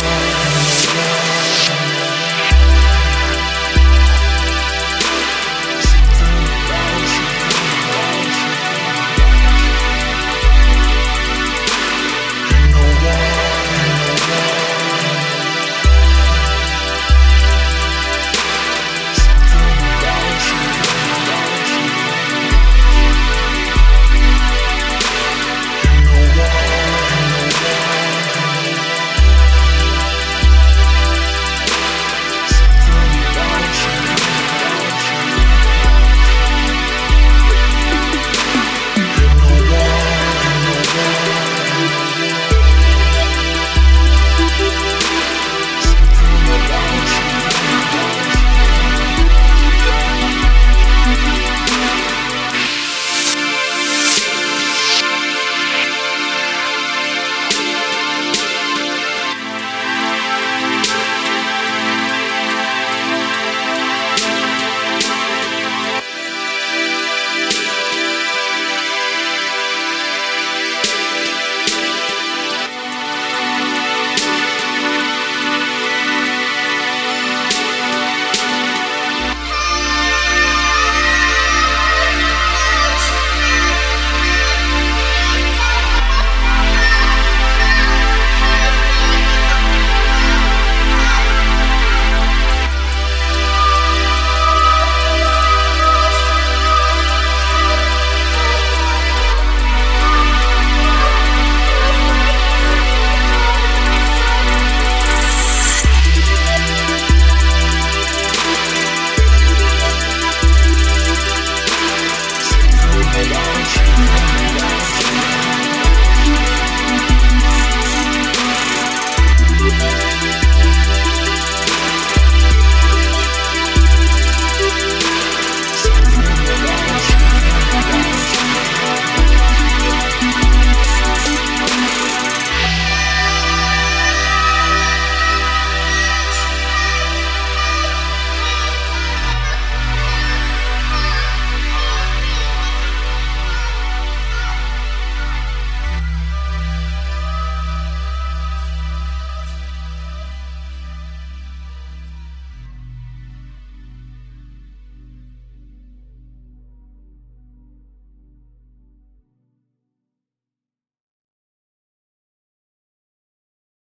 Bye.